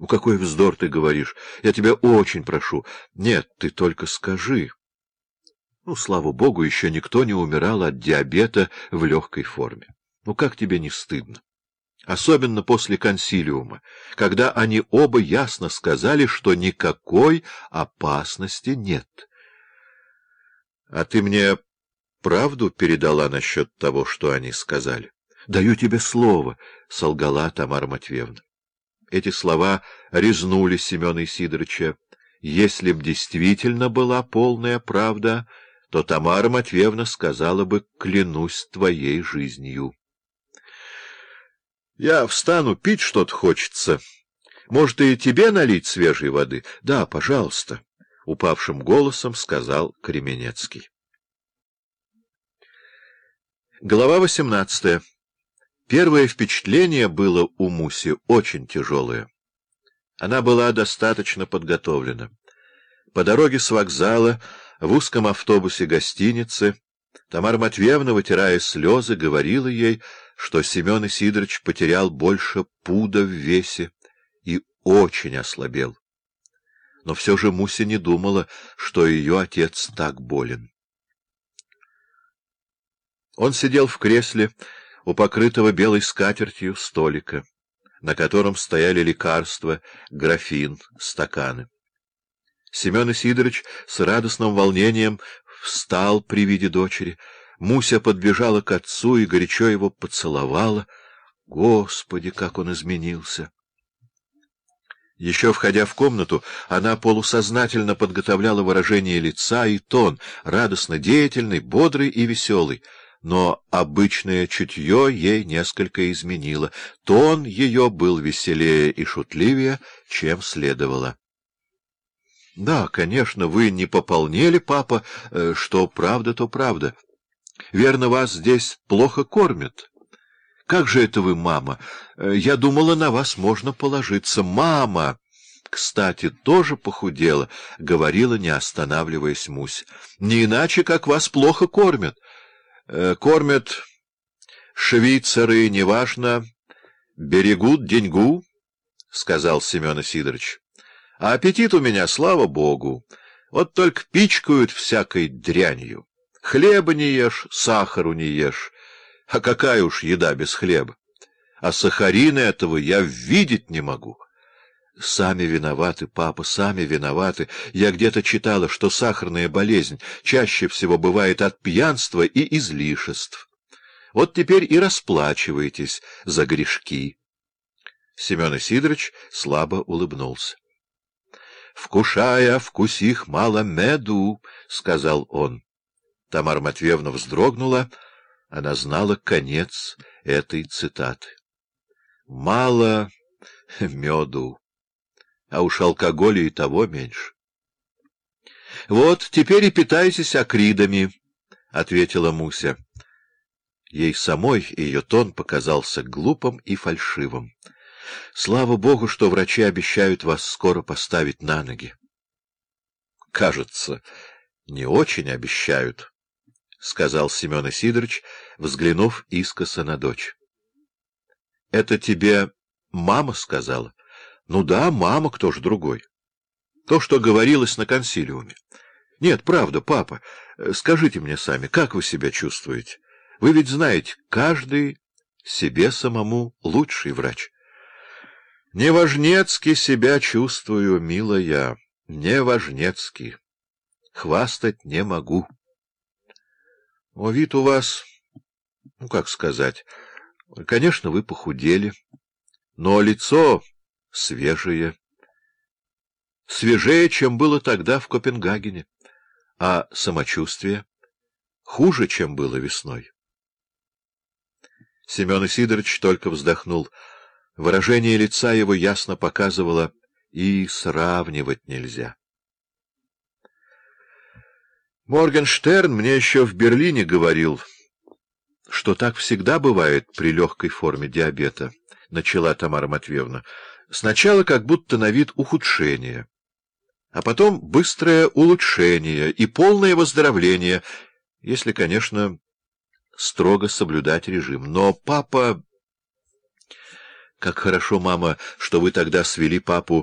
Ну, какой вздор ты говоришь! Я тебя очень прошу. Нет, ты только скажи. Ну, слава богу, еще никто не умирал от диабета в легкой форме. Ну, как тебе не стыдно? Особенно после консилиума, когда они оба ясно сказали, что никакой опасности нет. А ты мне правду передала насчет того, что они сказали? — Даю тебе слово, — солгала Тамара Матвеевна. Эти слова резнули Семена Сидоровича. Если б действительно была полная правда, то Тамара Матвеевна сказала бы «клянусь твоей жизнью». «Я встану, пить что-то хочется. Может, и тебе налить свежей воды?» «Да, пожалуйста», — упавшим голосом сказал Кременецкий. Глава восемнадцатая Первое впечатление было у Муси очень тяжелое. Она была достаточно подготовлена. По дороге с вокзала, в узком автобусе гостиницы, Тамара Матвеевна, вытирая слезы, говорила ей, что Семен Сидорович потерял больше пуда в весе и очень ослабел. Но все же Муся не думала, что ее отец так болен. Он сидел в кресле, у покрытого белой скатертью столика, на котором стояли лекарства, графин, стаканы. Семен Сидорович с радостным волнением встал при виде дочери. Муся подбежала к отцу и горячо его поцеловала. Господи, как он изменился! Еще входя в комнату, она полусознательно подготовляла выражение лица и тон, радостно деятельный, бодрый и веселый но обычное чутье ей несколько изменило. Тон ее был веселее и шутливее, чем следовало. — Да, конечно, вы не пополнели, папа, э, что правда, то правда. Верно, вас здесь плохо кормят. Как же это вы, мама? Э, я думала, на вас можно положиться. Мама! Кстати, тоже похудела, — говорила, не останавливаясь Мусь. — Не иначе, как вас плохо кормят. Э, кормят швейцары, неважно, берегут деньгу, — сказал Семен Сидорович. — А аппетит у меня, слава богу, вот только пичкают всякой дрянью. Хлеба не ешь, сахару не ешь. А какая уж еда без хлеба? А сахарина этого я видеть не могу. Сами виноваты, папа, сами виноваты. Я где-то читала, что сахарная болезнь чаще всего бывает от пьянства и излишеств. Вот теперь и расплачивайтесь за грешки. Семен Сидорович слабо улыбнулся. — Вкушая, вкусих мало меду, — сказал он. Тамара Матвеевна вздрогнула. Она знала конец этой цитаты. — Мало меду а уж алкоголя и того меньше. — Вот, теперь и питайтесь акридами, — ответила Муся. Ей самой ее тон показался глупым и фальшивым. Слава богу, что врачи обещают вас скоро поставить на ноги. — Кажется, не очень обещают, — сказал Семен Сидорович, взглянув искоса на дочь. — Это тебе мама сказала? Ну да, мама, кто же другой? То, что говорилось на консилиуме. Нет, правда, папа, скажите мне сами, как вы себя чувствуете? Вы ведь знаете, каждый себе самому лучший врач. Неважнецки себя чувствую, милая, неважнецки. Хвастать не могу. О, вид у вас, ну, как сказать, конечно, вы похудели, но лицо свежее. Свежее, чем было тогда в Копенгагене. А самочувствие хуже, чем было весной. Семен Сидорович только вздохнул. Выражение лица его ясно показывало, и сравнивать нельзя. Моргенштерн мне еще в Берлине говорил, что так всегда бывает при легкой форме диабета, — начала Тамара Матвеевна. Сначала как будто на вид ухудшение, а потом быстрое улучшение и полное выздоровление, если, конечно, строго соблюдать режим. Но папа... Как хорошо, мама, что вы тогда свели папу